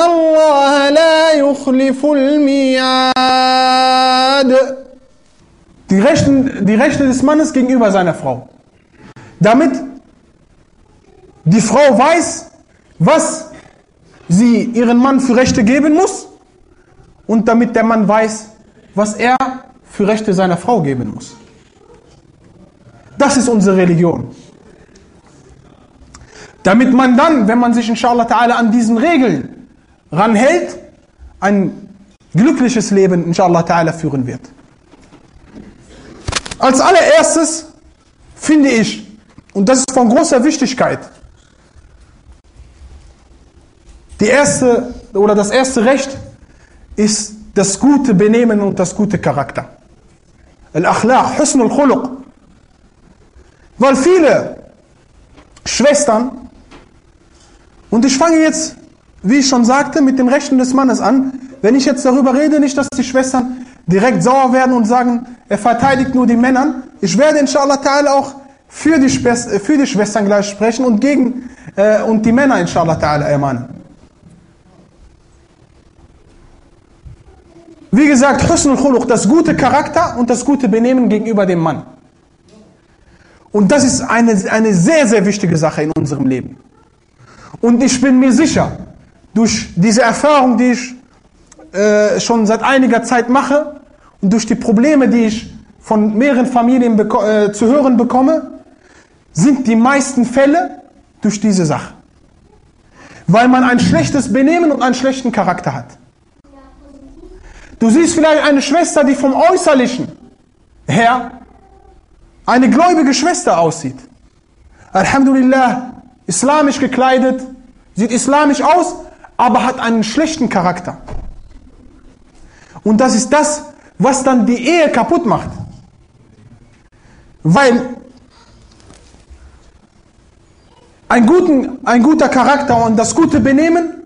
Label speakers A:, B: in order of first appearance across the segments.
A: Allah la yukhliful mi'ad.
B: Die Rechten, die Rechte des Mannes gegenüber seiner Frau. Damit die Frau weiß, was sie ihren Mann für Rechte geben muss und damit der Mann weiß, was er für Rechte seiner Frau geben muss. Das ist unsere Religion. Damit man dann, wenn man sich inshallah ta'ala an diesen Regeln ranhält, ein glückliches Leben inshallah ta'ala führen wird. Als allererstes finde ich, und das ist von großer Wichtigkeit, die erste oder das erste Recht ist das gute Benehmen und das gute Charakter. Al-Akhlaq, Husn al-Khuluq. Weil viele Schwestern, und ich fange jetzt, wie ich schon sagte, mit den Rechten des Mannes an, wenn ich jetzt darüber rede, nicht, dass die Schwestern direkt sauer werden und sagen, er verteidigt nur die Männer. Ich werde inshallah ta'ala auch für die, für die Schwestern gleich sprechen und gegen äh, und die Männer inshallah ta'ala ermahnen. Wie gesagt, Husn al-Khuluq, das gute Charakter und das gute Benehmen gegenüber dem Mann. Und das ist eine, eine sehr, sehr wichtige Sache in unserem Leben. Und ich bin mir sicher, durch diese Erfahrung, die ich äh, schon seit einiger Zeit mache und durch die Probleme, die ich von mehreren Familien äh, zu hören bekomme, sind die meisten Fälle durch diese Sache. Weil man ein schlechtes Benehmen und einen schlechten Charakter hat. Du siehst vielleicht eine Schwester, die vom Äußerlichen her eine gläubige Schwester aussieht. Alhamdulillah, islamisch gekleidet, sieht islamisch aus, aber hat einen schlechten Charakter. Und das ist das, was dann die Ehe kaputt macht. Weil ein, guten, ein guter Charakter und das gute Benehmen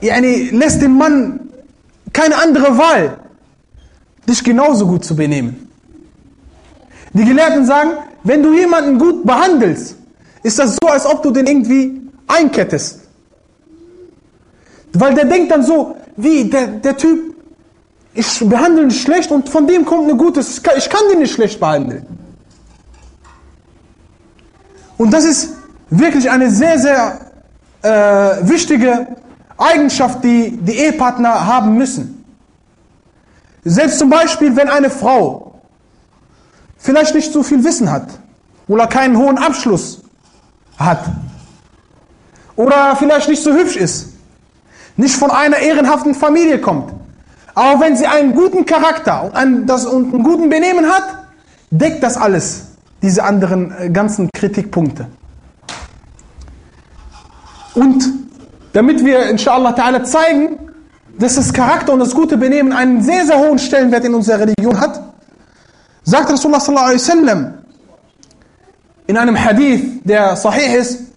B: yani, lässt den Mann keine andere Wahl, dich genauso gut zu benehmen. Die Gelehrten sagen, wenn du jemanden gut behandelst, ist das so, als ob du den irgendwie einkettest. Weil der denkt dann so, wie, der, der Typ, ich behandle ihn schlecht und von dem kommt eine gute, ich kann den nicht schlecht behandeln. Und das ist wirklich eine sehr, sehr äh, wichtige Eigenschaft, die die Ehepartner haben müssen. Selbst zum Beispiel, wenn eine Frau vielleicht nicht so viel Wissen hat oder keinen hohen Abschluss hat oder vielleicht nicht so hübsch ist, nicht von einer ehrenhaften Familie kommt, aber wenn sie einen guten Charakter und einen, das, und einen guten Benehmen hat, deckt das alles, diese anderen äh, ganzen Kritikpunkte. Und damit wir inshallah ta'ala zeigen, dass das Charakter und das gute Benehmen einen sehr, sehr hohen Stellenwert in unserer Religion hat, sagt Rasulullah sallallahu alaihi wasallam in einem Hadith, der sahih ist,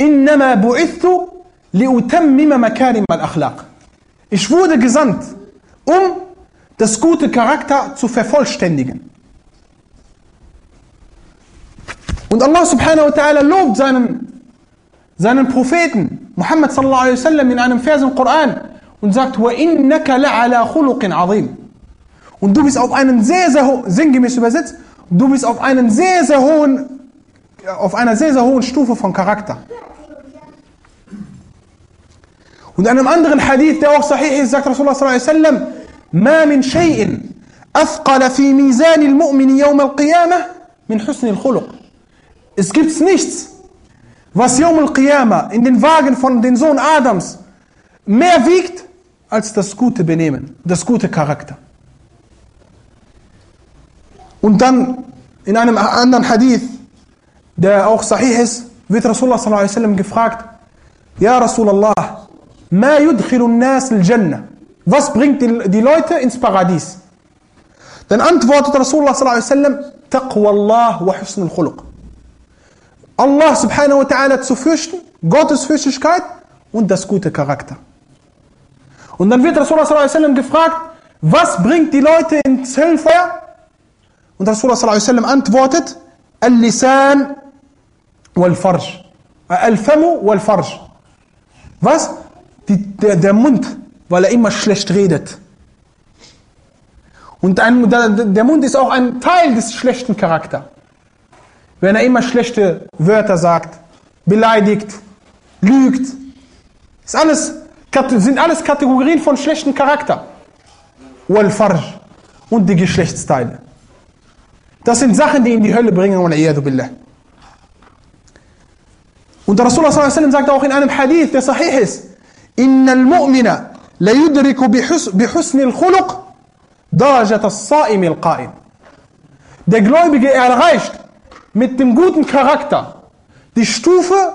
B: إنما بعثت لأتمم مكارم الأخلاق. Ich wurde gesandt, um das gute Charakter zu vervollständigen. Und Allah subhanahu wa ta'ala lobt seinen, seinen Propheten Muhammad sallallahu alaihi wasallam in einem Vers im Koran und sagt, وَإِنَّكَ لَعَلَى خُلُقٍ عَظِيمٍ Und du bist auf einen sehr, sehr sinngemäß übersetzt, du bist auf einen sehr, sehr hohen, auf einer sehr, sehr hohen Stufe von Charakter. In einem anderen Hadith, der auch sahih ist, sagt Rasulullah sallallahu alaihi wasallam, ما من شيء أثقل في ميزان المؤمن يوم القيامة من حسن الخلق. Es gibt nichts, was Yom al-Qiyamah in den Wagen von den Sohn Adams mehr wiegt als das gute Benehmen, das gute Charakter. Und dann in einem anderen Hadith, der auch sahih ist, wird Rasulullah sallallahu alaihi wasallam gefragt, Ja Rasulallah, ما يدخل الناس الجنة Was bringt die, Leute ins Paradies? Dann antwortet Rasulullah sallallahu alaihi wasallam Taqwa Allah wa husn al-khuluq. Allah subhanahu wa ta'ala zu fürchten, Gottes Fürchtigkeit und das gute Charakter. Und dann wird Rasulullah sallallahu alaihi wasallam gefragt, was bringt die Leute ins Hellfeuer? Und Rasulullah sallallahu alaihi wasallam antwortet, Al-Lisan wal-Farj. Al-Famu wal-Farj. Was? Die, der, der Mund, weil er immer schlecht redet. Und ein, der, Mund ist auch ein Teil des schlechten Charakters. Wenn er immer schlechte Wörter sagt, beleidigt, lügt, ist alles, sind alles Kategorien von schlechtem Charakter. Und die Geschlechtsteile. Das sind Sachen, die in die Hölle bringen. Und der Rasulullah sagt auch in einem Hadith, der sahih ist, إن المؤمن لا يدرك بحسن الخلق درجة الصائم القائم. Der Gläubige erreicht mit dem guten Charakter die Stufe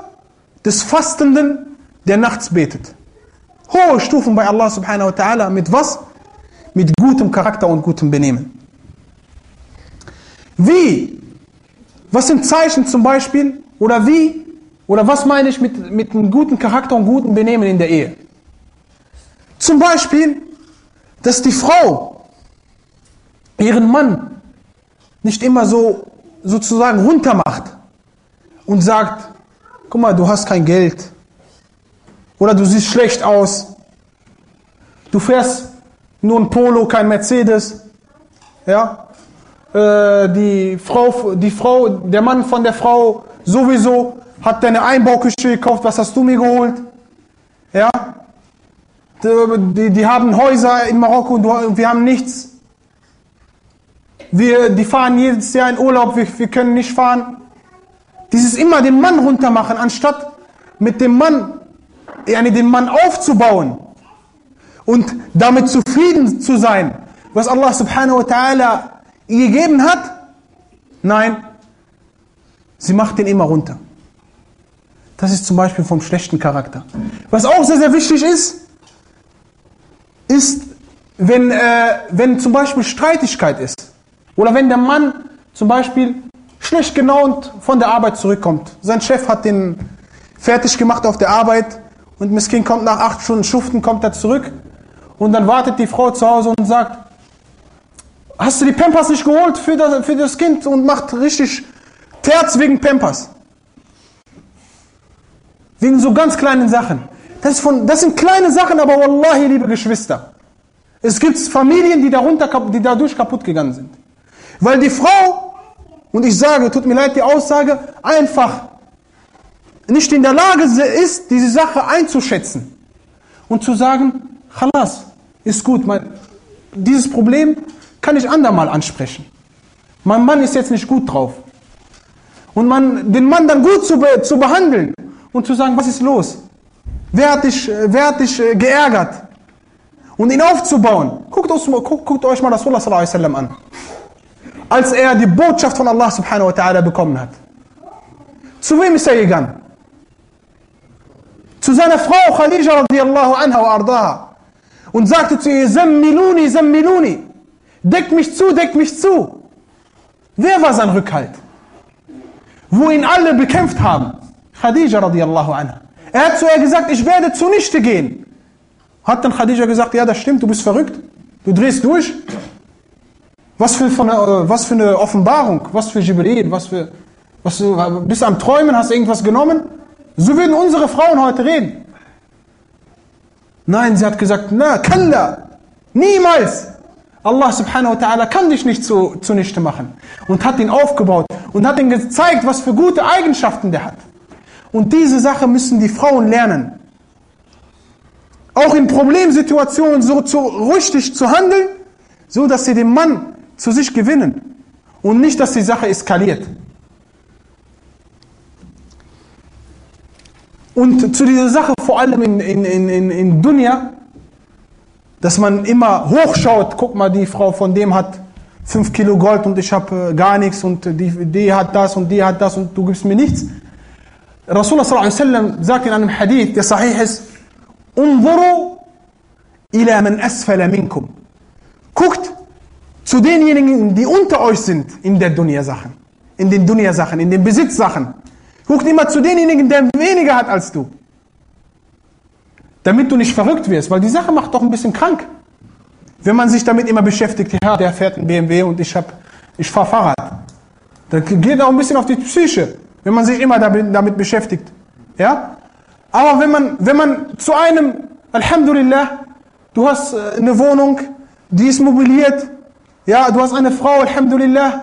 B: des Fastenden, der nachts betet. Hohe Stufen bei Allah subhanahu wa ta'ala. Mit was? Mit gutem Charakter und gutem Benehmen. Wie? Was sind Zeichen zum Beispiel? Oder wie? oder was meine ich mit, mit einem guten Charakter und gutem Benehmen in der Ehe? Zum Beispiel, dass die Frau ihren Mann nicht immer so sozusagen runtermacht und sagt, guck mal, du hast kein Geld. Oder du siehst schlecht aus, du fährst nur ein Polo, kein Mercedes, ja, äh, die Frau, die Frau, der Mann von der Frau sowieso hat deine Einbauküche gekauft, was hast du mir geholt? Ja, die, die haben Häuser in Marokko und wir haben nichts. Wir, die fahren jedes Jahr in Urlaub, wir, wir können nicht fahren. Dieses immer den Mann runtermachen, anstatt mit dem Mann, yani den Mann aufzubauen und damit zufrieden zu sein, was Allah subhanahu wa ta'ala gegeben hat. Nein, sie macht den immer runter. Das ist zum Beispiel vom schlechten Charakter. Was auch sehr, sehr wichtig ist, ist, wenn, äh, wenn zum Beispiel Streitigkeit ist. Oder wenn der Mann zum Beispiel schlecht gelaunt von der Arbeit zurückkommt. Sein Chef hat den fertig gemacht auf der Arbeit und Miskin kommt nach acht Stunden Schuften, kommt er zurück und dann wartet die Frau zu Hause und sagt, hast du die Pampers nicht geholt für das, für das Kind und macht richtig Terz wegen Pampers. Wegen so ganz kleinen Sachen. Das, von, das sind kleine Sachen, aber wallahi, liebe Geschwister. Es gibt Familien, die, darunter, die dadurch kaputt gegangen sind. Weil die Frau, und ich sage, tut mir leid, die Aussage, einfach nicht in der Lage ist, diese Sache einzuschätzen. Und zu sagen, Chalas, ist gut, mein, dieses Problem kann ich andermal ansprechen. Mein Mann ist jetzt nicht gut drauf. Und man, den Mann dann gut zu, zu behandeln und zu sagen, was ist los? Wer hat dich, wer hat dich äh, geärgert? Und ihn aufzubauen. Guckt, aus, guckt, guckt euch mal Rasulullah sallallahu alaihi wasallam an. Als er die Botschaft von Allah subhanahu wa ta'ala bekommen hat. Zu wem ist er gegangen? Zu seiner Frau Khadija radiallahu anha wa ardaha. Und sagte zu ihr, Zammiluni, Zammiluni. Deckt mich zu, deckt mich zu. Wer war sein Rückhalt? Wo ihn alle bekämpft haben. Khadija radiallahu anha. Er hat zu ihr gesagt, ich werde zunichte gehen. Hat dann Khadija gesagt, ja, das stimmt, du bist verrückt. Du drehst durch. Was für, eine, was für eine Offenbarung, was für Jibril, was für, was du bist am Träumen, hast irgendwas genommen. So würden unsere Frauen heute reden. Nein, sie hat gesagt, na, kalla, niemals. Allah subhanahu wa ta'ala kann dich nicht zu, zunichte machen. Und hat ihn aufgebaut und hat ihm gezeigt, was für gute Eigenschaften der hat. Und diese Sache müssen die Frauen lernen. Auch in Problemsituationen so zu, richtig zu handeln, so dass sie den Mann zu sich gewinnen. Und nicht, dass die Sache eskaliert. Und zu dieser Sache, vor allem in, in, in, in Dunya, dass man immer hochschaut, guck mal, die Frau von dem hat 5 Kilo Gold und ich habe äh, gar nichts und die, die hat das und die hat das und du gibst mir nichts. Sallallahu alaihi wasallam sagt in einem Hadith, der sahih ist, Unzuru ila man asfala minkum. Guckt zu denjenigen, die unter euch sind in der Dunya-Sachen, in den Dunya-Sachen, in den Besitzsachen. Guckt immer zu denjenigen, der weniger hat als du. Damit du nicht verrückt wirst, weil die Sache macht doch ein bisschen krank. Wenn man sich damit immer beschäftigt, ja, der fährt ein BMW und ich hab, ich fahre Fahrrad. Dann geht auch ein bisschen auf die Psyche, wenn man sich immer damit, damit beschäftigt. Ja? Aber wenn man, wenn man zu einem, Alhamdulillah, du hast äh, eine Wohnung, die ist mobiliert, ja, du hast eine Frau, Alhamdulillah,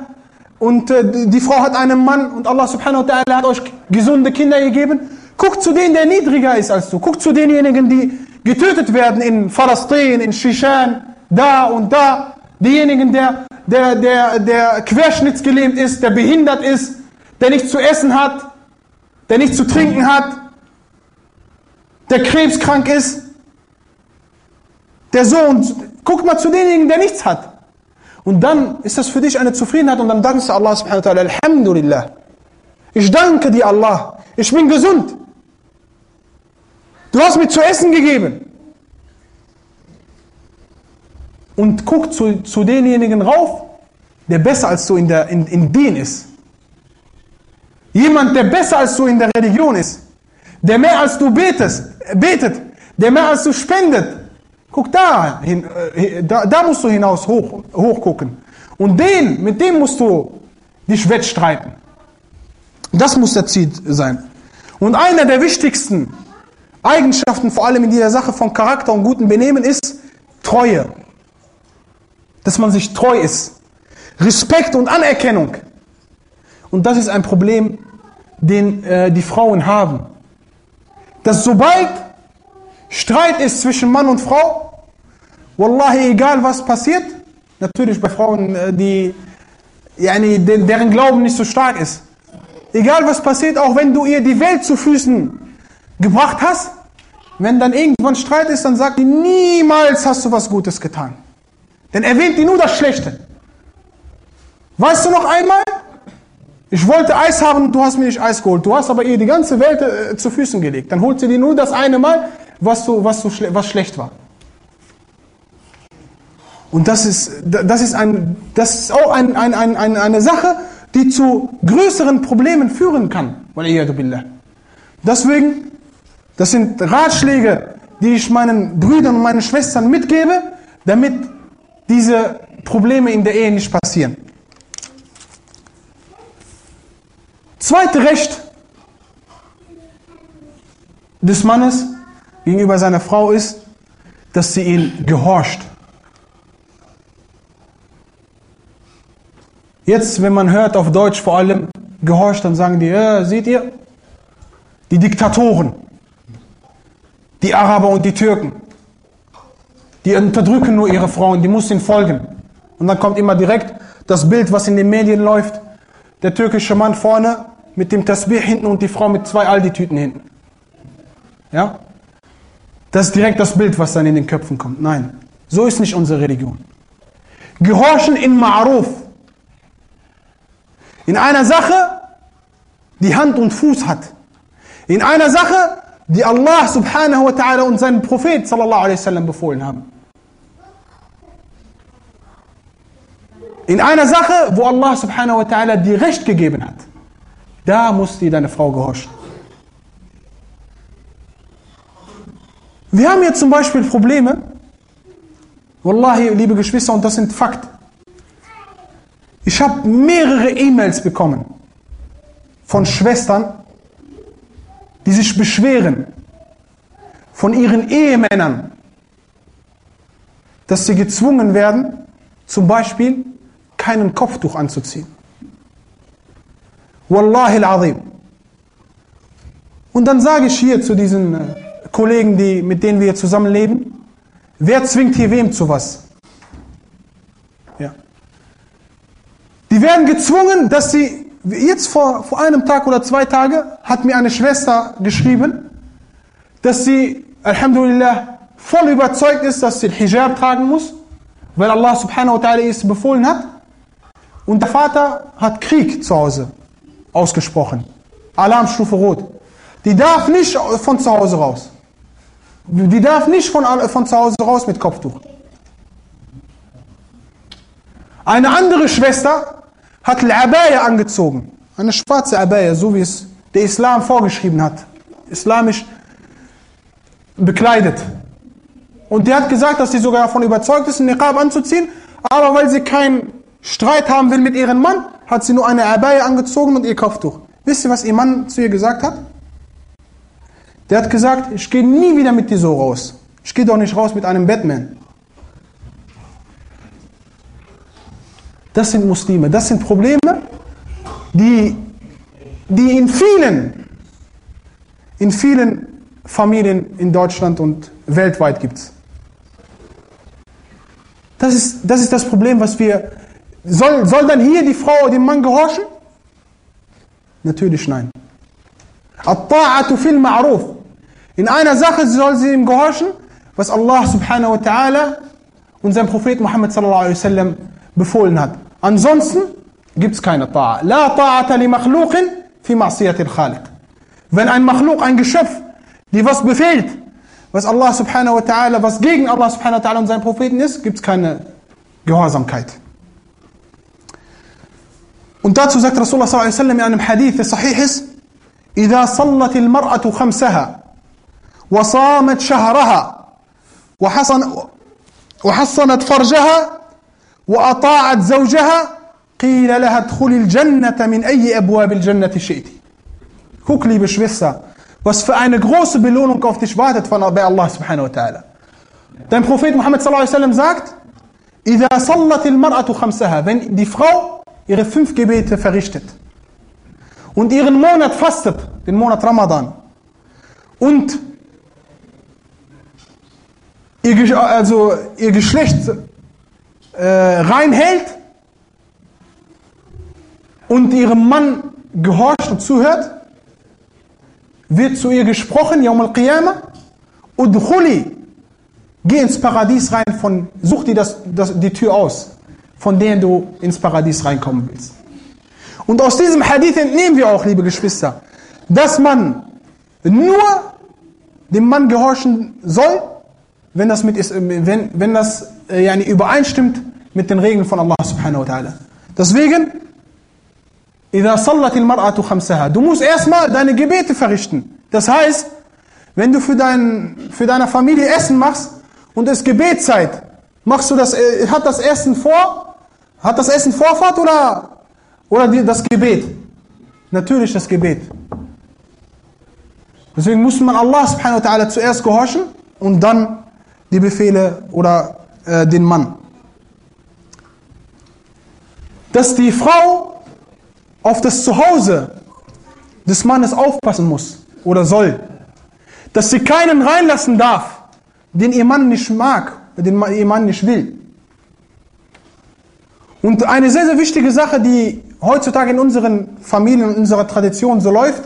B: und äh, die Frau hat einen Mann und Allah subhanahu wa ta'ala hat euch gesunde Kinder gegeben. Guck zu denen, der niedriger ist als du. Guck zu denjenigen, die getötet werden in Palästina, in Shishan, da und da. Diejenigen, der, der, der, der querschnittsgelähmt ist, der behindert ist, der nichts zu essen hat, der nichts zu trinken hat, der krebskrank ist. Der Sohn, guck mal zu denjenigen, der nichts hat. Und dann ist das für dich eine Zufriedenheit und dann dankst du Allah subhanahu wa ta'ala, Alhamdulillah. Ich danke dir Allah, ich bin gesund. Du hast mir zu essen gegeben. Und guck zu, zu denjenigen rauf, der besser als du in, der, in, in Dien ist. Jemand, der besser als du in der Religion ist. Der mehr als du betest, betet. Der mehr als du spendet. Guck da hin, äh, da, da musst du hinaus hoch, hochgucken. Und den, mit dem musst du dich wettstreiten. Das muss der Ziel sein. Und einer der wichtigsten Eigenschaften, vor allem in dieser Sache von Charakter und gutem Benehmen, ist Treue. Dass man sich treu ist. Respekt und Anerkennung. Und das ist ein Problem, den äh, die Frauen haben. Dass sobald Streit ist zwischen Mann und Frau, Wallahi, egal was passiert, natürlich bei Frauen, äh, die, yani, deren Glauben nicht so stark ist, egal was passiert, auch wenn du ihr die Welt zu Füßen gebracht hast, wenn dann irgendwann Streit ist, dann sagt die, niemals hast du was Gutes getan. Denn erwähnt die nur das Schlechte. Weißt du noch einmal? Ich wollte Eis haben, du hast mir nicht Eis geholt. Du hast aber ihr die ganze Welt äh, zu Füßen gelegt. Dann holt sie dir nur das eine Mal, was, du, was, du, was schlecht war. Und das ist, das ist, ein, das ist auch ein, ein, ein, eine Sache, die zu größeren Problemen führen kann. Deswegen, das sind Ratschläge, die ich meinen Brüdern und meinen Schwestern mitgebe, damit diese Probleme in der Ehe nicht passieren. Zweite Recht des Mannes gegenüber seiner Frau ist, dass sie ihn gehorcht. Jetzt, wenn man hört auf Deutsch vor allem gehorcht, dann sagen die, ja, seht ihr, die Diktatoren, die Araber und die Türken, die unterdrücken nur ihre Frauen, die muss ihnen folgen. Und dann kommt immer direkt das Bild, was in den Medien läuft, der türkische Mann vorne mit dem Tasbih hinten und die Frau mit zwei Aldi-Tüten hinten. Ja? Das ist direkt das Bild, was dann in den Köpfen kommt. Nein, so ist nicht unsere Religion. Gehorchen in Ma'ruf. In einer Sache, die Hand und Fuß hat. In einer Sache, die Allah subhanahu wa ta'ala und seinen Prophet sallallahu alaihi wasallam befohlen haben. In einer Sache, wo Allah subhanahu wa ta'ala dir Recht gegeben hat. Da muss dir deine Frau gehorchen. Wir haben jetzt zum Beispiel Probleme, Wallahi, liebe Geschwister, und das sind Fakt. Ich habe mehrere E-Mails bekommen von Schwestern, die sich beschweren von ihren Ehemännern, dass sie gezwungen werden, zum Beispiel keinen Kopftuch anzuziehen. Wallahi al-Azim. Und dann sage ich hier zu diesen äh, Kollegen, die, mit denen wir zusammenleben, wer zwingt hier wem zu was? Ja. Die werden gezwungen, dass sie, jetzt vor, vor einem Tag oder zwei Tagen hat mir eine Schwester geschrieben, dass sie, Alhamdulillah, voll überzeugt ist, dass sie Hijab tragen muss, weil Allah subhanahu wa ta'ala es befohlen hat. Und der Vater hat Krieg zu Hause ausgesprochen. Alarmstufe Rot. Die darf nicht von zu Hause raus. Die darf nicht von, von zu Hause raus mit Kopftuch. Eine andere Schwester hat Al-Abaya angezogen. Eine schwarze Abaya, so wie es der Islam vorgeschrieben hat. Islamisch bekleidet. Und die hat gesagt, dass sie sogar davon überzeugt ist, einen Niqab anzuziehen, aber weil sie keinen Streit haben will mit ihrem Mann, hat sie nur eine Abaya angezogen und ihr Kopftuch. Wisst ihr, was ihr Mann zu ihr gesagt hat? Der hat gesagt, ich gehe nie wieder mit dir so raus. Ich gehe doch nicht raus mit einem Batman. Das sind Muslime, das sind Probleme, die, die in vielen, in vielen Familien in Deutschland und weltweit gibt es. Das ist, das ist das Problem, was wir. Soll, soll dann hier die Frau dem Mann gehorchen? Natürlich nein. Fil ma'ruf. In einer Sache soll sie ihm gehorchen, was Allah subhanahu wa ta'ala und sein Prophet Muhammad sallallahu alaihi wasallam befohlen hat. Ansonsten gibt es keine Ta'a. La ta'ata li makhluqin fi ma'siyatil khaliq. Wenn ein Makhluq, ein Geschöpf, die was befehlt, was Allah subhanahu wa ta'ala, was gegen Allah subhanahu wa ta'ala und seinen Propheten ist, gibt es keine Gehorsamkeit. Sagt Rasulullah sallallahu alaihi wasallam in einem Hadith, der sahih ist, إذا صلت المرأة خمسها وصامت شهرها وحصن وحصنت فرجها وأطاعت زوجها قيل لها ادخلي الجنة من أي أبواب الجنة شئت Guck, liebe Schwester, was für eine große Belohnung auf dich wartet von bei Allah subhanahu wa ta'ala. Dein Prophet Muhammad sallallahu alaihi wasallam sagt, إذا صلت المرأة خمسها, wenn die Frau ihre fünf Gebete verrichtet. Und ihren Monat fastet, den Monat Ramadan, und ihr, also ihr Geschlecht äh, reinhält und ihrem Mann gehorcht und zuhört, wird zu ihr gesprochen, Yawm al-Qiyamah, Udkhuli, geh ins Paradies rein, von, such dir das, das, die Tür aus, von der du ins Paradies reinkommen willst. Und aus diesem Hadith entnehmen wir auch, liebe Geschwister, dass man nur dem Mann gehorchen soll, wenn das, mit, wenn, wenn das äh, yani übereinstimmt mit den Regeln von Allah subhanahu wa ta'ala. Deswegen, إذا صلت المرأة خمسها. Du musst erstmal deine Gebete verrichten. Das heißt, wenn du für, dein, für deine Familie Essen machst und es Gebetszeit, machst du das, äh, hat das Essen vor, hat das Essen Vorfahrt oder, oder das Gebet? Natürlich das Gebet. Deswegen muss man Allah subhanahu wa ta'ala zuerst gehorchen und dann die Befehle oder äh, den Mann. Dass die Frau auf das Zuhause des Mannes aufpassen muss oder soll. Dass sie keinen reinlassen darf, den ihr Mann nicht mag, den ihr Mann nicht will. Und eine sehr, sehr wichtige Sache, die heutzutage in unseren Familien und unserer Tradition so läuft,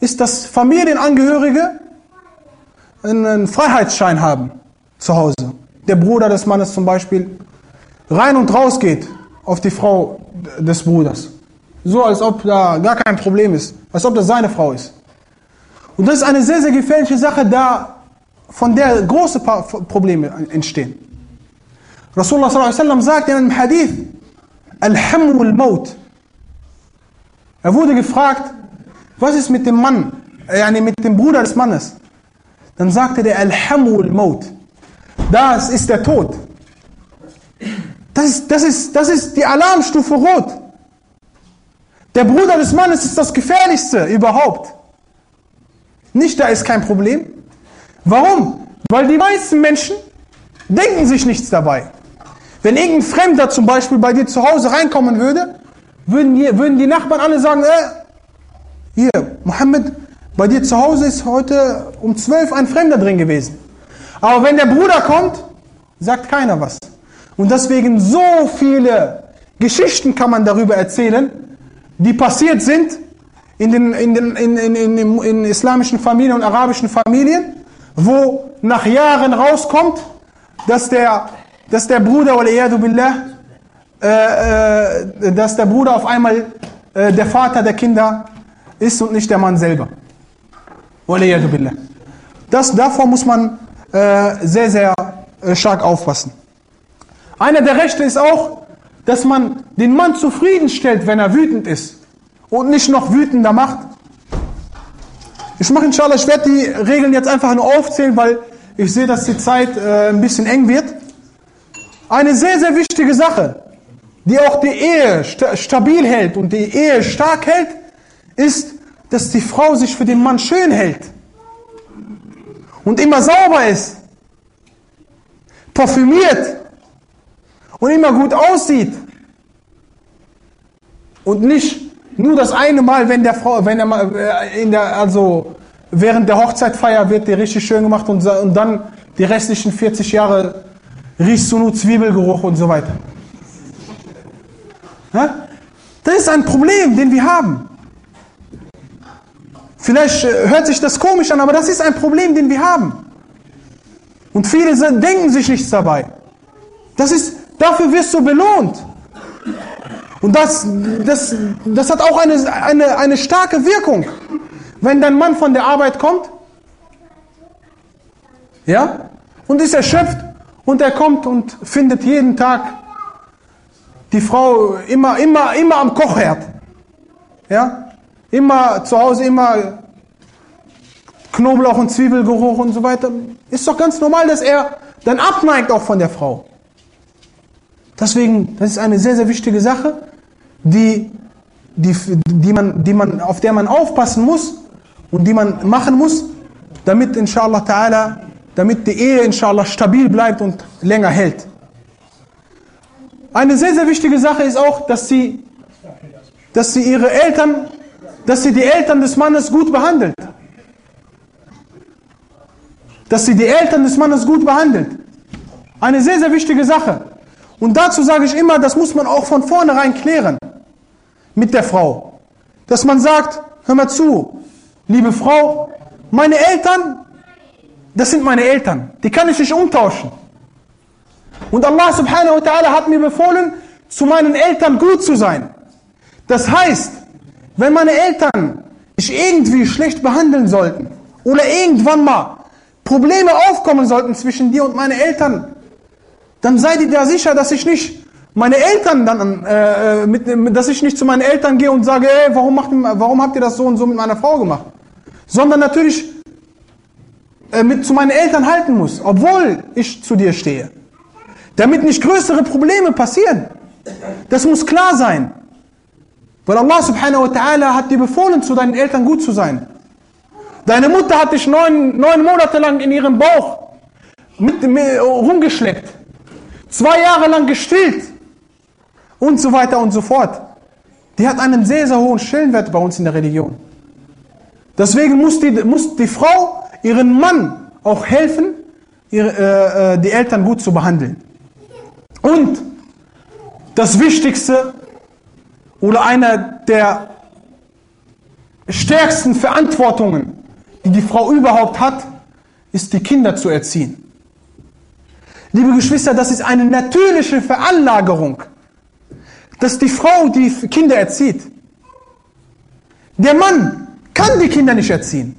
B: ist, dass Familienangehörige einen Freiheitsschein haben zu Hause. Der Bruder des Mannes zum Beispiel rein und raus geht auf die Frau des Bruders. So, als ob da gar kein Problem ist. Als ob das seine Frau ist. Und das ist eine sehr, sehr gefährliche Sache, da von der große Probleme entstehen. Rasulullah sallam sagt in einem Hadith, Al-Hamu al-Maut. Er wurde gefragt, was ist mit dem Mann, yani mit dem Bruder des Mannes? Dann sagte der Al-Hamu al-Maut. Das ist der Tod. Das ist, das, ist, das ist die Alarmstufe Rot. Der Bruder des Mannes ist das Gefährlichste überhaupt. Nicht, da ist kein Problem. Warum? Weil die meisten Menschen denken sich nichts dabei. Wenn irgendein Fremder zum Beispiel bei dir zu Hause reinkommen würde, würden die, würden die Nachbarn alle sagen, äh, hier, Mohammed, bei dir zu Hause ist heute um 12 ein Fremder drin gewesen. Aber wenn der Bruder kommt, sagt keiner was. Und deswegen so viele Geschichten kann man darüber erzählen, die passiert sind in den, in den in, in, in islamischen Familien und arabischen Familien, wo nach Jahren rauskommt, dass der, dass der Bruder, billah, äh, äh, dass der Bruder auf einmal äh, der Vater der Kinder ist und nicht der Mann selber. billah. Das, davor muss man äh, sehr, sehr äh, stark aufpassen. Einer der Rechte ist auch, dass man den Mann zufriedenstellt, wenn er wütend ist und nicht noch wütender macht. Ich mache inshallah, ich werde die Regeln jetzt einfach nur aufzählen, weil ich sehe, dass die Zeit äh, ein bisschen eng wird. Eine sehr, sehr wichtige Sache, die auch die Ehe sta stabil hält und die Ehe stark hält, ist, dass die Frau sich für den Mann schön hält und immer sauber ist, parfümiert und immer gut aussieht und nicht nur das eine Mal, wenn der Frau, wenn er äh, in der, also während der Hochzeitfeier wird dir richtig schön gemacht und, und dann die restlichen 40 Jahre riechst du nur Zwiebelgeruch und so weiter. Das ist ein Problem, den wir haben. Vielleicht äh, hört sich das komisch an, aber das ist ein Problem, den wir haben. Und viele denken sich nichts dabei. Das ist, dafür wirst du belohnt. Und das, das, das hat auch eine, eine, eine starke Wirkung. Wenn dein Mann von der Arbeit kommt, ja, und ist erschöpft und er kommt und findet jeden Tag die Frau immer, immer, immer am Kochherd. Ja, immer zu Hause, immer Knoblauch und Zwiebelgeruch und so weiter. Ist doch ganz normal, dass er dann abneigt auch von der Frau. Deswegen, das ist eine sehr, sehr wichtige Sache, die, die, die man, die man, auf der man aufpassen muss und die man machen muss, damit inshallah ta'ala, damit die Ehe inshallah stabil bleibt und länger hält. Eine sehr, sehr wichtige Sache ist auch, dass sie, dass sie ihre Eltern, dass sie die Eltern des Mannes gut behandelt. Dass sie die Eltern des Mannes gut behandelt. Eine sehr, sehr wichtige Sache. Und dazu sage ich immer, das muss man auch von vornherein klären mit der Frau. Dass man sagt, hör mal zu, liebe Frau, meine Eltern, das sind meine Eltern, die kann ich nicht umtauschen. Und Allah subhanahu wa ta'ala hat mir befohlen, zu meinen Eltern gut zu sein. Das heißt, wenn meine Eltern mich irgendwie schlecht behandeln sollten oder irgendwann mal Probleme aufkommen sollten zwischen dir und meinen Eltern, dann sei dir da sicher, dass ich nicht meine Eltern dann, äh, mit, dass ich nicht zu meinen Eltern gehe und sage, ey, warum, macht, warum habt ihr das so und so mit meiner Frau gemacht? Sondern natürlich äh, mit zu meinen Eltern halten muss, obwohl ich zu dir stehe. Damit nicht größere Probleme passieren. Das muss klar sein. Weil Allah subhanahu wa ta'ala hat dir befohlen, zu deinen Eltern gut zu sein. Deine Mutter hat dich neun, neun Monate lang in ihrem Bauch mit, mit, rumgeschleppt. Zwei Jahre lang gestillt und so weiter und so fort. Die hat einen sehr, sehr hohen Stellenwert bei uns in der Religion. Deswegen muss die, muss die Frau ihren Mann auch helfen, ihre, äh, äh, die Eltern gut zu behandeln. Und das Wichtigste oder einer der stärksten Verantwortungen, die die Frau überhaupt hat, ist die Kinder zu erziehen. Liebe Geschwister, das ist eine natürliche Veranlagerung dass die Frau die Kinder erzieht. Der Mann kann die Kinder nicht erziehen.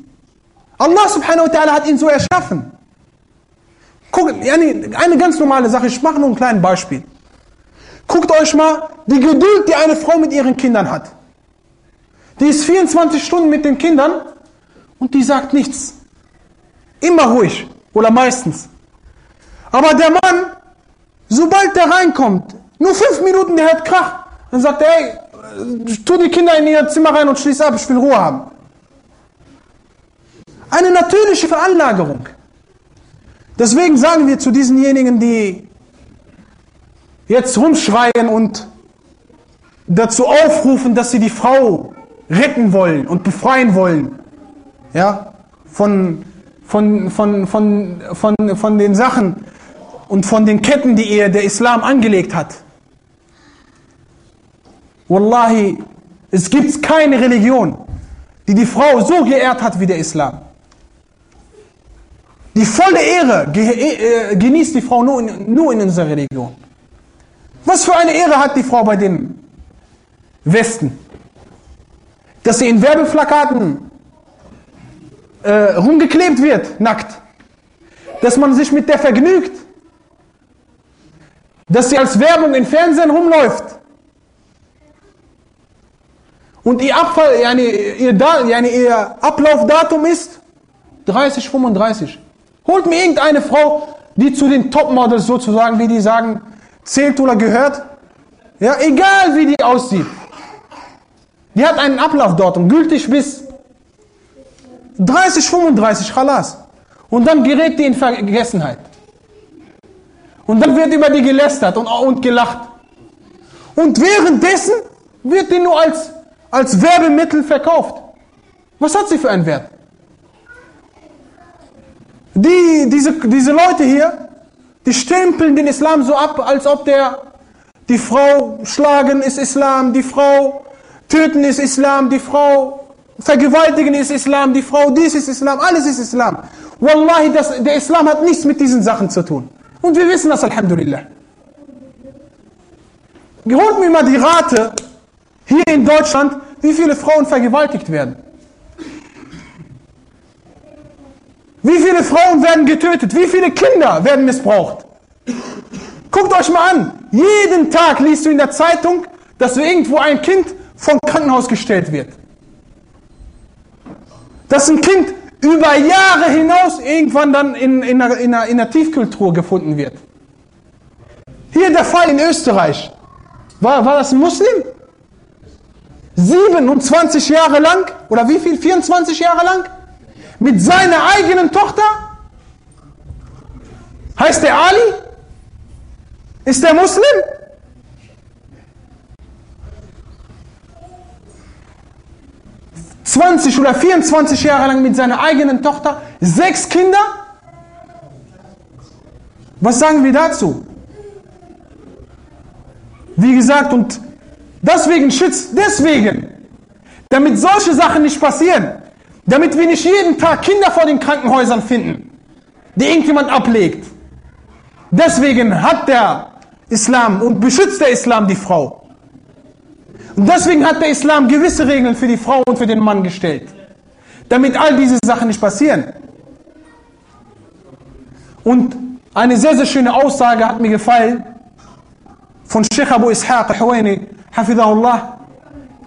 B: Allah subhanahu wa ta'ala hat ihn so erschaffen. Guckt, eine ganz normale Sache, ich mache nur ein kleines Beispiel. Guckt euch mal die Geduld, die eine Frau mit ihren Kindern hat. Die ist 24 Stunden mit den Kindern und die sagt nichts. Immer ruhig oder meistens. Aber der Mann, sobald der reinkommt, nur fünf Minuten, der hört Krach. Dann sagt er, hey, tu die Kinder in ihr Zimmer rein und schließ ab, ich will Ruhe haben. Eine natürliche Veranlagerung. Deswegen sagen wir zu diesenjenigen, die jetzt rumschreien und dazu aufrufen, dass sie die Frau retten wollen und befreien wollen, ja, von, von, von, von, von, von den Sachen und von den Ketten, die ihr der Islam angelegt hat. Wallahi, es gibt keine Religion, die die Frau so geehrt hat wie der Islam. Die volle Ehre äh, genießt die Frau nur in, nur in unserer Religion. Was für eine Ehre hat die Frau bei den Westen? Dass sie in Werbeplakaten äh, rumgeklebt wird, nackt. dass man sich mit der vergnügt, dass sie als Werbung im Fernsehen rumläuft. Und ihr, Abfall, ihr, yani, ihr Ablaufdatum ist 30, 35. Holt mir irgendeine Frau, die zu den Topmodels sozusagen, wie die sagen, zählt oder gehört. Ja, egal wie die aussieht. Die hat einen Ablaufdatum, gültig bis 30, 35, Chalas. Und dann gerät die in Vergessenheit. Und dann wird über die gelästert und, und gelacht. Und währenddessen wird die nur als, als Werbemittel verkauft. Was hat sie für einen Wert? Die, diese, diese Leute hier, die stempeln den Islam so ab, als ob der, die Frau schlagen ist Islam, die Frau töten ist Islam, die Frau vergewaltigen ist Islam, die Frau dies ist Islam, alles ist Islam. Wallahi, das, der Islam hat nichts mit diesen Sachen zu tun. Und wir wissen das, Alhamdulillah. Holt mir mal die Rate hier in Deutschland, wie viele Frauen vergewaltigt werden. Wie viele Frauen werden getötet? Wie viele Kinder werden missbraucht? Guckt euch mal an. Jeden Tag liest du in der Zeitung, dass irgendwo ein Kind vom Krankenhaus gestellt wird. Dass ein Kind über Jahre hinaus irgendwann dann in, in, einer, in, einer, in einer Tiefkultur gefunden wird. Hier der Fall in Österreich. War, war das ein Muslim? 27 Jahre lang, oder wie viel? 24 Jahre lang? Mit seiner eigenen Tochter? Heißt der Ali? Ist der Muslim? ...20 oder 24 Jahre lang mit seiner eigenen Tochter, sechs Kinder? Was sagen wir dazu? Wie gesagt, und deswegen schützt, deswegen, damit solche Sachen nicht passieren, damit wir nicht jeden Tag Kinder vor den Krankenhäusern finden, die irgendjemand ablegt. Deswegen hat der Islam und beschützt der Islam die Frau. Und deswegen hat der Islam gewisse Regeln für die Frau und für den Mann gestellt. Damit all diese Sachen nicht passieren. Und eine sehr, sehr schöne Aussage hat mir gefallen von Sheikh Abu Ishaq al-Huwaini, Hafidahullah.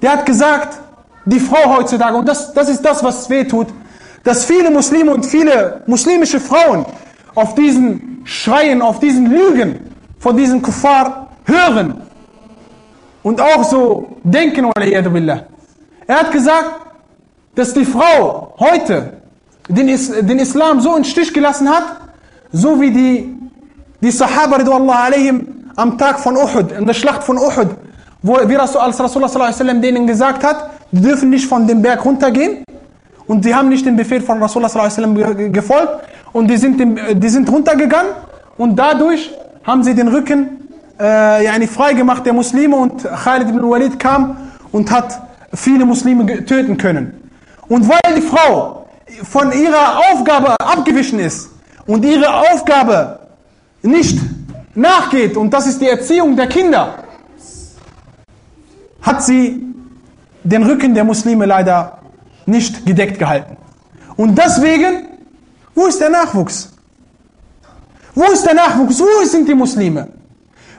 B: Der hat gesagt, die Frau heutzutage, und das, das ist das, was weh tut, dass viele Muslime und viele muslimische Frauen auf diesen Schreien, auf diesen Lügen von diesen Kuffar hören und auch so denken, er hat gesagt, dass die Frau heute den, Is den Islam so in Stich gelassen hat, so wie die, die Sahaba alayhim, am Tag von Uhud, in der Schlacht von Uhud, wo, wie Rasul, als Rasulullah denen gesagt hat, die dürfen nicht von dem Berg runtergehen. Und sie haben nicht dem Befehl von Rasulullah gefolgt. Und die sind, dem, die sind runtergegangen. Und dadurch haben sie den Rücken äh, yani der Muslime. Und Khalid ibn Walid kam und hat viele Muslime töten können. Und weil die Frau von ihrer Aufgabe abgewichen ist und ihre Aufgabe nicht nachgeht, und das ist die Erziehung der Kinder, hat sie den Rücken der Muslime leider nicht gedeckt gehalten. Und deswegen, wo ist der Nachwuchs? Wo ist der Nachwuchs? Wo sind die Muslime?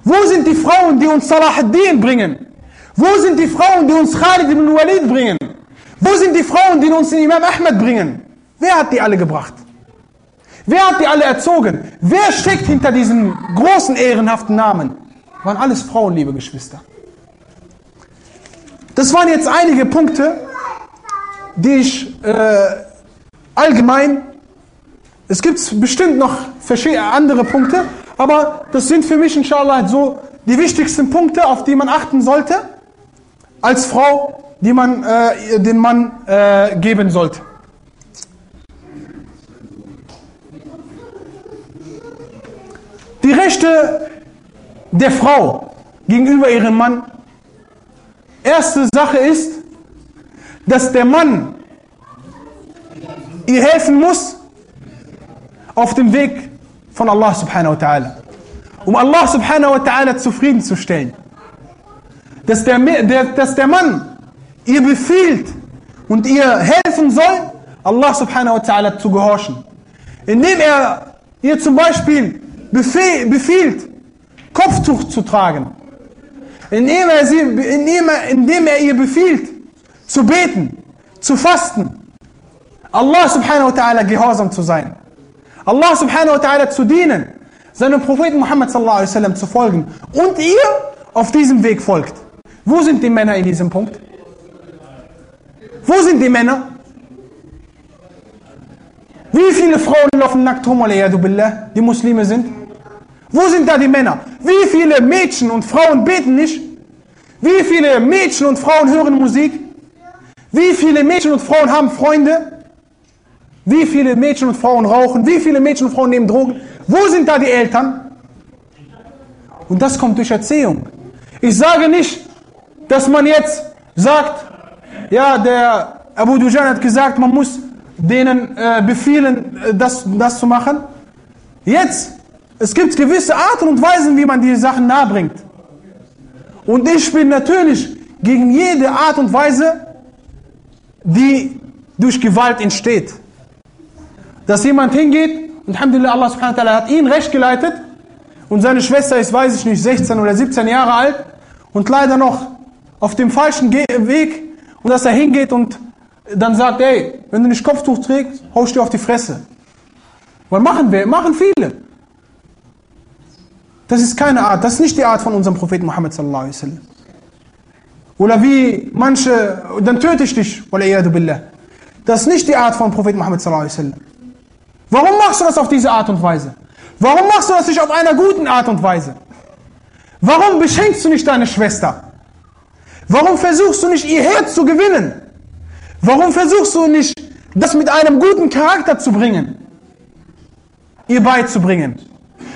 B: Wo sind die Frauen, die uns Salah ad-Din bringen? Wo sind die Frauen, die uns Khalid ibn Walid bringen? Wo sind die Frauen, die uns den Imam Ahmed bringen? Wer hat die alle gebracht? Wer hat die alle erzogen? Wer steckt hinter diesen großen ehrenhaften Namen? Waren alles Frauen, liebe Geschwister. Das waren jetzt einige Punkte, die ich äh, allgemein, es gibt bestimmt noch andere Punkte, aber das sind für mich inshallah so die wichtigsten Punkte, auf die man achten sollte, als Frau, die man äh, den Mann äh, geben sollte. Die Rechte der Frau gegenüber ihrem Mann Erste Sache ist, dass der Mann ihr helfen muss auf dem Weg von Allah subhanahu wa ta'ala. Um Allah subhanahu wa ta'ala zufriedenzustellen. Dass der, der, dass der Mann ihr befiehlt und ihr helfen soll, Allah subhanahu wa ta'ala zu gehorchen. Indem er ihr zum Beispiel befiehlt, Kopftuch zu tragen, indem er, sie, indem, er, indem er ihr befiehlt, zu beten, zu fasten, Allah subhanahu wa ta'ala gehorsam zu sein, Allah subhanahu wa ta'ala zu dienen, seinem Propheten Muhammad sallallahu alaihi wasallam zu folgen und ihr auf diesem Weg folgt. Wo sind die Männer in diesem Punkt? Wo sind die Männer? Wie viele Frauen laufen nackt rum, billah, die Muslime sind? Wo sind da die Männer? Wie viele Mädchen und Frauen beten nicht? Wie viele Mädchen und Frauen hören Musik? Wie viele Mädchen und Frauen haben Freunde? Wie viele Mädchen und Frauen rauchen? Wie viele Mädchen und Frauen nehmen Drogen? Wo sind da die Eltern? Und das kommt durch Erziehung. Ich sage nicht, dass man jetzt sagt, ja, der Abu Dujan hat gesagt, man muss denen äh, befehlen, äh, das, das zu machen. Jetzt, es gibt gewisse Arten und Weisen, wie man die Sachen nahebringt. Und ich bin natürlich gegen jede Art und Weise, die durch Gewalt entsteht. Dass jemand hingeht, und Alhamdulillah, Allah subhanahu wa ta'ala hat ihn recht geleitet, und seine Schwester ist, weiß ich nicht, 16 oder 17 Jahre alt, und leider noch auf dem falschen Weg, und dass er hingeht und dann sagt, ey, wenn du nicht Kopftuch trägst, haust du auf die Fresse. Weil machen wir, machen viele. Das ist keine Art, das ist nicht die Art von unserem Propheten Muhammad sallallahu alaihi wasallam. Oder wie manche, dann töte ich dich, billah. Das ist nicht die Art von Propheten Muhammad sallallahu alaihi wasallam. Warum machst du das auf diese Art und Weise? Warum machst du das nicht auf einer guten Art und Weise? Warum beschenkst du nicht deine Schwester? Warum versuchst du nicht ihr Herz zu gewinnen? Warum versuchst du nicht, das mit einem guten Charakter zu bringen? Ihr beizubringen.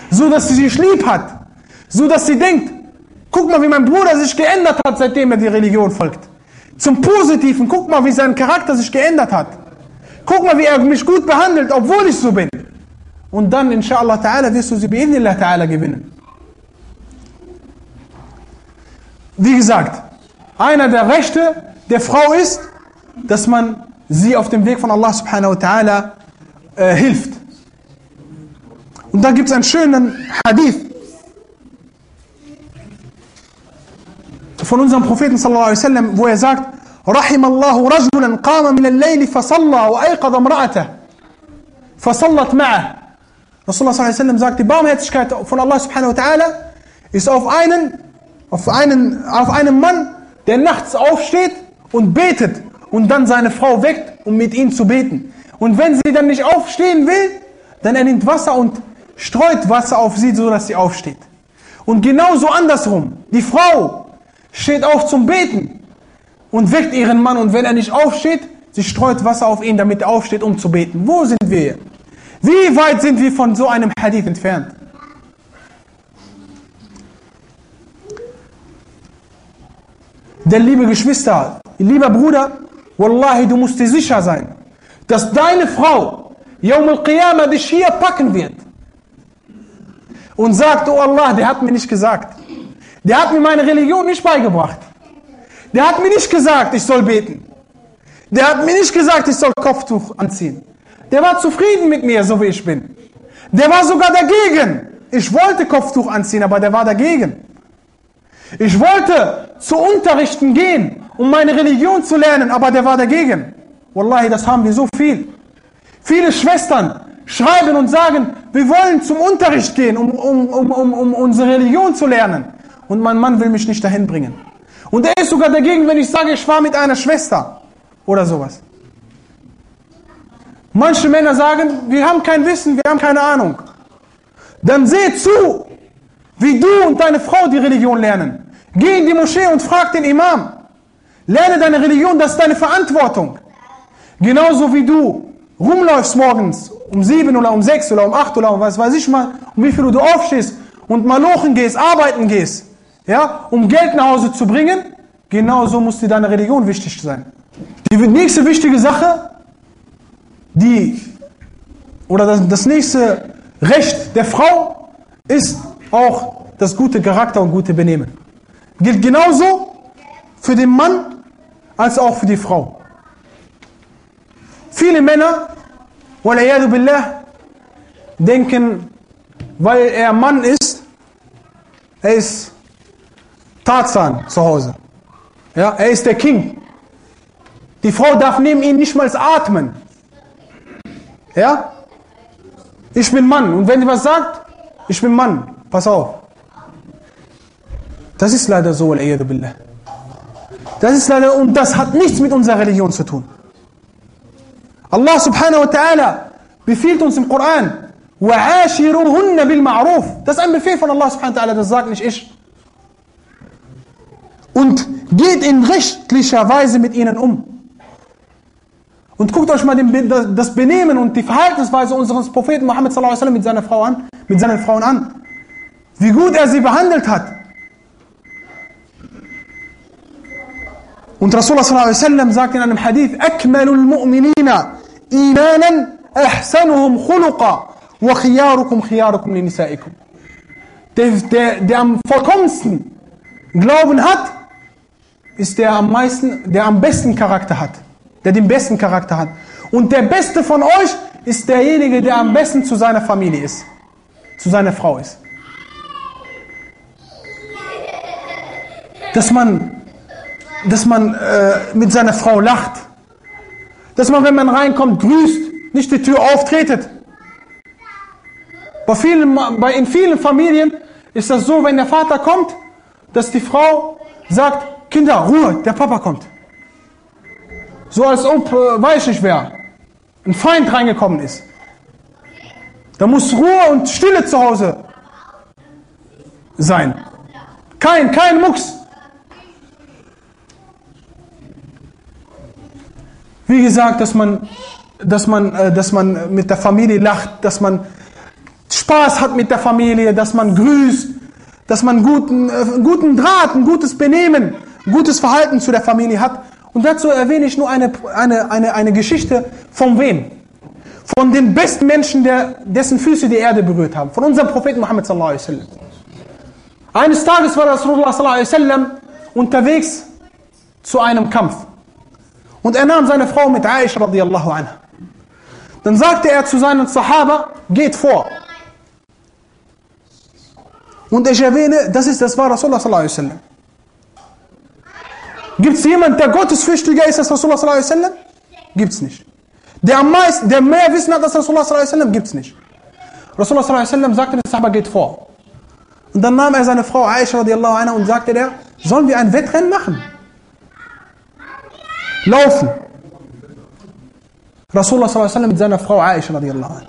B: So dass sie sich lieb hat. So dass sie denkt, guck mal, wie mein Bruder sich geändert hat, seitdem er die Religion folgt. Zum Positiven, guck mal, wie sein Charakter sich geändert hat. Guck mal, wie er mich gut behandelt, obwohl ich so bin. Und dann, inshallah ta'ala, wirst du sie bi'idnillah ta'ala gewinnen. Wie gesagt, einer der Rechte der Frau ist, dass man sie auf dem Weg von Allah subhanahu wa ta'ala äh, hilft. Und da gibt es einen schönen Hadith von unserem Propheten sallallahu alaihi wasallam, wo er sagt, رحم الله رجلا قام من الليل فصلى وأيقظ امرأته فصلت معه Rasulullah sallallahu alaihi wasallam sagt, die Barmherzigkeit von Allah subhanahu wa ta'ala ist auf einen, auf einen, auf einen Mann, der nachts aufsteht und betet und dann seine Frau weckt, um mit ihm zu beten. Und wenn sie dann nicht aufstehen will, dann er nimmt Wasser und streut Wasser auf sie, so dass sie aufsteht. Und genauso andersrum. Die Frau steht auf zum Beten und weckt ihren Mann und wenn er nicht aufsteht, sie streut Wasser auf ihn, damit er aufsteht, um zu beten. Wo sind wir? Wie weit sind wir von so einem Hadith entfernt? Denn liebe Geschwister, lieber Bruder, Wallahi, du musst dir sicher sein, dass deine Frau Yawm al-Qiyamah dich hier packen wird und sagt, oh Allah, der hat mir nicht gesagt. Der hat mir meine Religion nicht beigebracht. Der hat mir nicht gesagt, ich soll beten. Der hat mir nicht gesagt, ich soll Kopftuch anziehen. Der war zufrieden mit mir, so wie ich bin. Der war sogar dagegen. Ich wollte Kopftuch anziehen, aber der war dagegen. Ich wollte zu Unterrichten gehen, um meine Religion zu lernen, aber der war dagegen. Wallahi, das haben wir so viel. Viele Schwestern schreiben und sagen, wir wollen zum Unterricht gehen, um, um, um, um, um unsere Religion zu lernen. Und mein Mann will mich nicht dahin bringen. Und er ist sogar dagegen, wenn ich sage, ich war mit einer Schwester oder sowas. Manche Männer sagen, wir haben kein Wissen, wir haben keine Ahnung. Dann seh zu, wie du und deine Frau die Religion lernen. Geh in die Moschee und frag den Imam. Lerne deine Religion, das ist deine Verantwortung. Genauso wie du rumläufst morgens um sieben oder um sechs oder um acht oder um was weiß ich mal, um wie viel du aufstehst und malochen gehst, arbeiten gehst, ja, um Geld nach Hause zu bringen, genauso muss dir deine Religion wichtig sein. Die nächste wichtige Sache, die, oder das, das nächste Recht der Frau ist auch das gute Charakter und gute Benehmen. Gilt genauso für den Mann als auch für die Frau. Viele Männer, billah, denken, weil er Mann ist, er ist Tarzan zu Hause. Ja, er ist der King. Die Frau darf neben ihm nicht mal atmen. Ja? Ich bin Mann. Und wenn sie was sagt, ich bin Mann. Pass auf. Das ist leider so, billah. Das ist leider, und das hat nichts mit unserer Religion zu tun. Subhanahu wa ta'ala befiehlt uns im Koran, وَعَاشِرُهُنَّ بِالْمَعْرُوف. Das ist ein Befehl von Allah subhanahu wa ta'ala, das sagt nicht ich. Und geht in rechtlicher Weise mit ihnen um. Und guckt euch mal das Benehmen und die Verhaltensweise unseres Propheten Muhammad sallallahu alaihi wasallam mit seiner Frau an, mit seinen Frauen an. Wie gut er sie behandelt hat. Und Rasulullah sallallahu alaihi wasallam sagt in einem Hadith: "Akmalul Mu'minina khuluqa wa khiyarukum khiyarukum li nisaikum." Der, der, der am vollkommensten Glauben hat, ist der am meisten, der am besten Charakter hat, der den besten Charakter hat. Und der Beste von euch ist derjenige, der am besten zu seiner Familie ist, zu seiner Frau ist. Dass man, dass man äh, mit seiner Frau lacht, dass man, wenn man reinkommt, grüßt, nicht die Tür auftretet. Bei vielen, bei, in vielen Familien ist das so, wenn der Vater kommt, dass die Frau sagt, Kinder, Ruhe, der Papa kommt. So als ob, äh, weiß ich wer, ein Feind reingekommen ist. Da muss Ruhe und Stille zu Hause sein. Kein, kein Mucks. Wie gesagt, dass man, dass man, äh, dass man mit der Familie lacht, dass man Spaß hat mit der Familie, dass man grüßt, dass man guten, äh, guten Draht, ein gutes Benehmen gutes Verhalten zu der Familie hat. Und dazu erwähne ich nur eine, eine, eine, eine Geschichte von wem? Von den besten Menschen, der, dessen Füße die Erde berührt haben. Von unserem Propheten Muhammad sallallahu alaihi wasallam. Eines Tages war Rasulullah sallallahu alaihi wasallam unterwegs zu einem Kampf. Und er nahm seine Frau mit Aisha radiallahu anha. Dann sagte er zu seinen Sahaba, geht vor. Und ich erwähne, das, ist, das war Rasulullah sallallahu alaihi wasallam. Gibt es jemanden, der gottesfürchtiger ist als Rasulullah sallallahu alaihi wasallam? Gibt es nicht. Der am meisten, der mehr Wissen hat als Rasulullah sallallahu alaihi wasallam? Gibt es nicht. Rasulullah sallallahu alaihi wasallam sagte, der Sahaba geht vor. Und dann nahm er seine Frau Aisha radiallahu anha und sagte der, sollen wir ein Wettrennen machen? Laufen. Rasulullah wasallam mit seiner Frau Aisha radiallahu anha.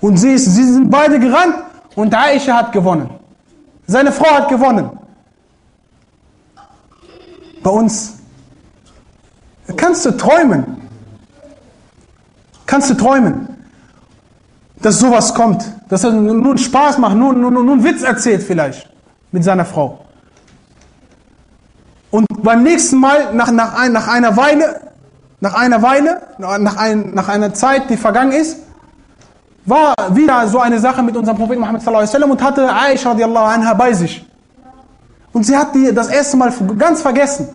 B: Und sie, ist, sie sind beide gerannt und Aisha hat gewonnen. Seine Frau hat gewonnen bei uns. Kannst du träumen? Kannst du träumen, dass sowas kommt? Dass er nur einen Spaß macht, nur, nur, nur einen Witz erzählt vielleicht mit seiner Frau. Und beim nächsten Mal, nach, nach, ein, nach einer Weile, nach einer Weile, nach, ein, nach einer Zeit, die vergangen ist, war wieder so eine Sache mit unserem Propheten Muhammad sallallahu alaihi und hatte Aisha radiallahu anha bei sich. Und sie hat die das erste Mal ganz vergessen.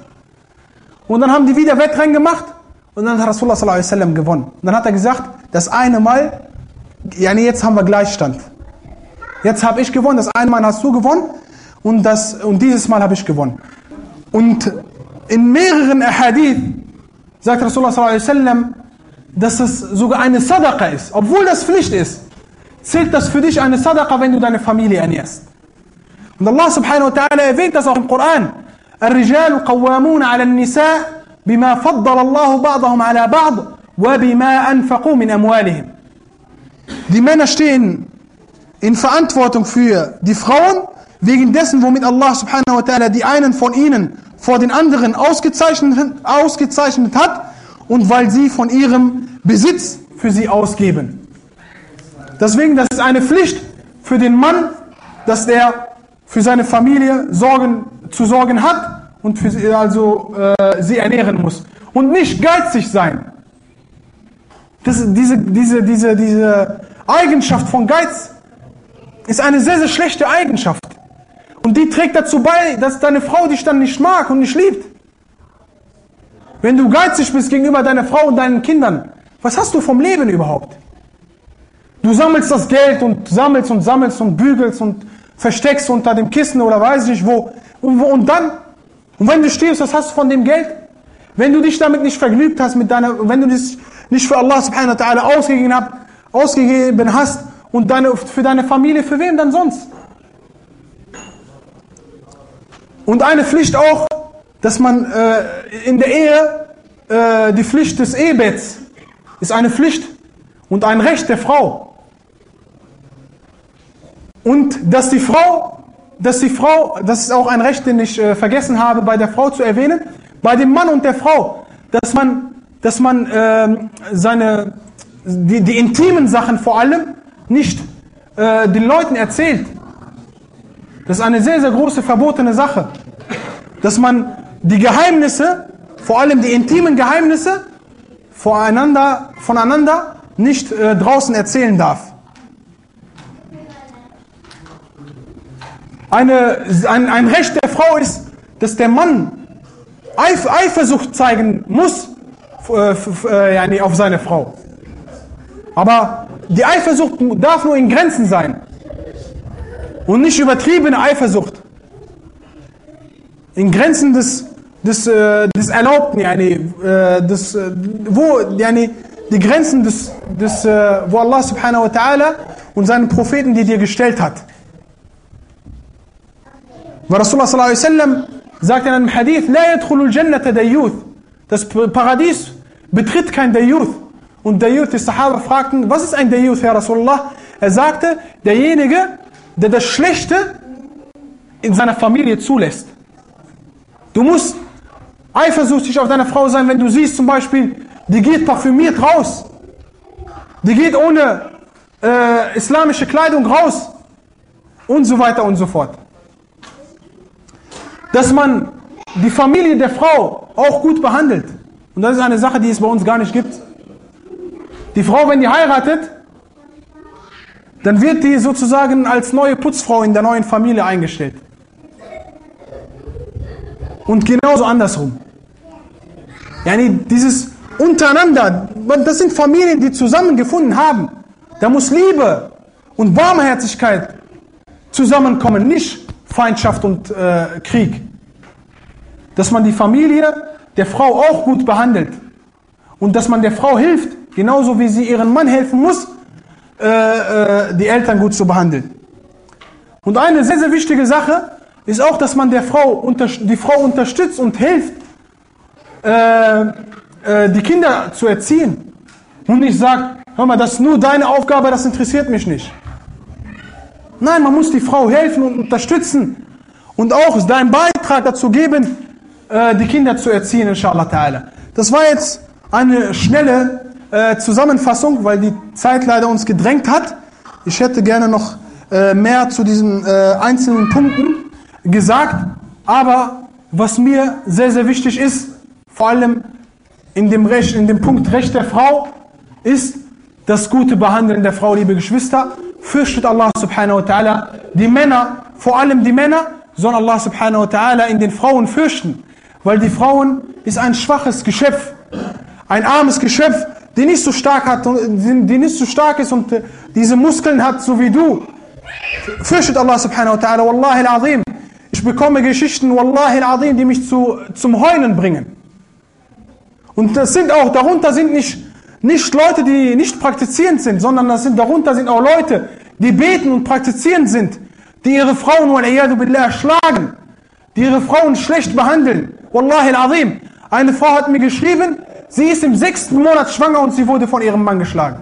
B: Und dann haben die wieder Wettrennen gemacht und dann hat Rasulullah sallallahu alaihi gewonnen. Und dann hat er gesagt, das eine Mal, ja nee, jetzt haben wir Gleichstand. Jetzt habe ich gewonnen, das eine Mal hast du gewonnen und, das, und dieses Mal habe ich gewonnen. Und in mehreren Ahadith sagt Rasulullah sallallahu alaihi wasallam, dass es sogar eine Sadaqa ist, obwohl das Pflicht ist. Zählt das für dich eine Sadaqa, wenn du deine Familie ernährst. Und Allah subhanahu wa ta'ala erwähnt das auch im Koran. الرجال قوامون على النساء بما فضل الله بعضهم على بعض وبما أنفقوا من أموالهم. Die Männer stehen in Verantwortung für die Frauen, wegen dessen, womit Allah subhanahu wa ta'ala die einen von ihnen vor den anderen ausgezeichnet, ausgezeichnet hat und weil sie von ihrem Besitz für sie ausgeben. Deswegen, das ist eine Pflicht für den Mann, dass der für seine Familie sorgen, zu sorgen hat und für sie, also, äh, sie ernähren muss. Und nicht geizig sein. Das, diese, diese, diese, diese Eigenschaft von Geiz ist eine sehr, sehr schlechte Eigenschaft. Und die trägt dazu bei, dass deine Frau dich dann nicht mag und nicht liebt. Wenn du geizig bist gegenüber deiner Frau und deinen Kindern, was hast du vom Leben überhaupt? Du sammelst das Geld und sammelst und sammelst und bügelst und versteckst unter dem Kissen oder weiß ich nicht wo. Und, und dann, und wenn du stirbst, was hast du von dem Geld? Wenn du dich damit nicht vergnügt hast, mit deiner, wenn du dich nicht für Allah subhanahu wa ta'ala ausgegeben hast und deine, für deine Familie, für wem dann sonst? Und eine Pflicht auch, dass man äh, in der Ehe, äh, die Pflicht des Ehebetts ist eine Pflicht und ein Recht der Frau. Und dass die Frau, dass die Frau, das ist auch ein Recht, den ich äh, vergessen habe, bei der Frau zu erwähnen, bei dem Mann und der Frau, dass man, dass man äh, seine, die, die intimen Sachen vor allem nicht äh, den Leuten erzählt. Das ist eine sehr, sehr große verbotene Sache. Dass man die Geheimnisse, vor allem die intimen Geheimnisse, voreinander, voneinander nicht äh, draußen erzählen darf. Eine, ein, ein Recht der Frau ist, dass der Mann Eif, Eifersucht zeigen muss äh, äh, auf seine Frau. Aber die Eifersucht darf nur in Grenzen sein. Und nicht übertriebene Eifersucht. In Grenzen des, des, äh, des Erlaubten, yani, äh, des, äh, wo yani, die Grenzen des, des äh, wo Allah subhanahu wa ta'ala und seinen Propheten, die dir gestellt hat. Weil Rasulullah sallallahu alaihi wasallam sagt in einem Hadith, لا يدخل الجنة ديوث. Das Paradies betritt kein Dayuth. Und Dayuth, die Sahaba fragten, was ist ein Dayuth, Herr Rasulullah? Er sagte, derjenige, der das Schlechte in seiner Familie zulässt. Du musst eifersüchtig auf deine Frau sein, wenn du siehst zum Beispiel, die geht parfümiert raus. Die geht ohne äh, islamische Kleidung raus. Und so weiter und so fort dass man die Familie der Frau auch gut behandelt. Und das ist eine Sache, die es bei uns gar nicht gibt. Die Frau, wenn die heiratet, dann wird die sozusagen als neue Putzfrau in der neuen Familie eingestellt. Und genauso andersrum. Yani dieses untereinander, das sind Familien, die zusammengefunden haben. Da muss Liebe und Barmherzigkeit zusammenkommen, nicht Feindschaft und äh, Krieg. Dass man die Familie der Frau auch gut behandelt. Und dass man der Frau hilft, genauso wie sie ihren Mann helfen muss, äh, äh, die Eltern gut zu behandeln. Und eine sehr, sehr wichtige Sache ist auch, dass man der Frau die Frau unterstützt und hilft, äh, die Kinder zu erziehen. Und nicht sagt, hör mal, das ist nur deine Aufgabe, das interessiert mich nicht. Nein, man muss die Frau helfen und unterstützen und auch deinen Beitrag dazu geben, die Kinder zu erziehen, inshallah ta'ala. Das war jetzt eine schnelle äh, Zusammenfassung, weil die Zeit leider uns gedrängt hat. Ich hätte gerne noch äh, mehr zu diesen einzelnen Punkten gesagt, aber was mir sehr, sehr wichtig ist, vor allem in dem, Recht, in dem Punkt Recht der Frau, ist das gute Behandeln der Frau, liebe Geschwister fürchtet Allah subhanahu wa ta'ala. Die Männer, vor allem die Männer, sollen Allah subhanahu wa ta'ala in den Frauen fürchten. Weil die Frauen ist ein schwaches Geschöpf, ein armes Geschöpf, die nicht so stark hat, die nicht so stark ist und diese Muskeln hat, so wie du. Fürchtet Allah subhanahu wa ta'ala, Wallahi al-Azim. Ich bekomme Geschichten, Wallahi al-Azim, die mich zu, zum Heulen bringen. Und das sind auch, darunter sind nicht nicht Leute, die nicht praktizierend sind, sondern das sind, darunter sind auch Leute, die beten und praktizierend sind, die ihre Frauen, billah, schlagen, die ihre Frauen schlecht behandeln. Wallahi al-Azim. Eine Frau hat mir geschrieben, sie ist im sechsten Monat schwanger und sie wurde von ihrem Mann geschlagen.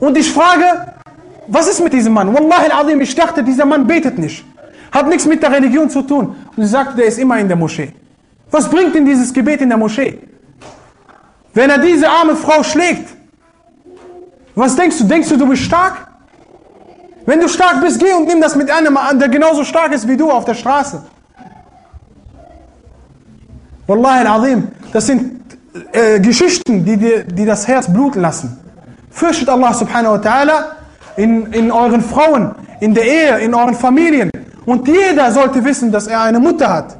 B: Und ich frage, was ist mit diesem Mann? Wallahi al-Azim, ich dachte, dieser Mann betet nicht. Hat nichts mit der Religion zu tun. Und sie sagte, der ist immer in der Moschee. Was bringt denn dieses Gebet in der Moschee? Wenn er diese arme Frau schlägt, was denkst du? Denkst du, du bist stark? Wenn du stark bist, geh und nimm das mit einem an, der genauso stark ist wie du auf der Straße. Wallahi al-Azim, das sind äh, Geschichten, die, dir, die das Herz bluten lassen. Fürchtet Allah subhanahu wa ta'ala in, in euren Frauen, in der Ehe, in euren Familien. Und jeder sollte wissen, dass er eine Mutter hat,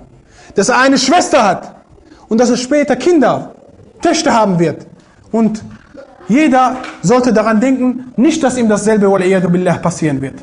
B: dass er eine Schwester hat und dass er später Kinder Töchter haben wird. Und jeder sollte daran denken, nicht, dass ihm dasselbe billah passieren wird.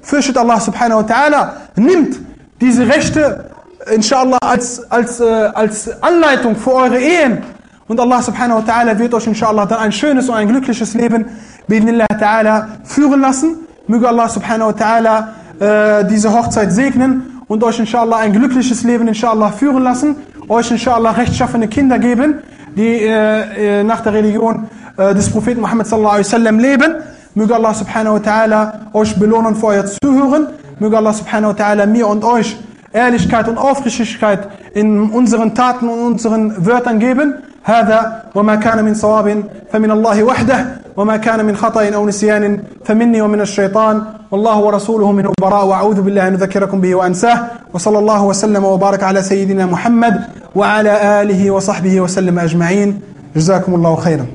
B: Fürchtet Allah subhanahu wa ta'ala, nimmt diese Rechte, inshallah, als, als, äh, als Anleitung für eure Ehen. Und Allah subhanahu wa ta'ala wird euch inshallah dann ein schönes und ein glückliches Leben, bi'idnillah ta'ala, führen lassen. Möge Allah subhanahu wa ta'ala äh, diese Hochzeit segnen und euch inshallah ein glückliches Leben inshallah führen lassen, euch inshallah rechtschaffene Kinder geben, die äh, äh, nach der Religion äh, des Propheten Muhammad sallallahu alaihi wasallam leben. Möge Allah subhanahu wa ta'ala euch belohnen für euer Zuhören. Möge Allah subhanahu wa ta'ala mir und euch Ehrlichkeit und Aufrichtigkeit in unseren Taten und unseren Wörtern geben. هذا وما كان من صواب فمن الله وحده وما كان من خطأ أو نسيان فمني ومن الشيطان. والله ورسوله منه براء وأعوذ بالله أن أذكركم به وأنساه. وصلى الله وسلم وبارك على سيدنا محمد وعلى آله وصحبه وسلم أجمعين. جزاكم الله خيرا.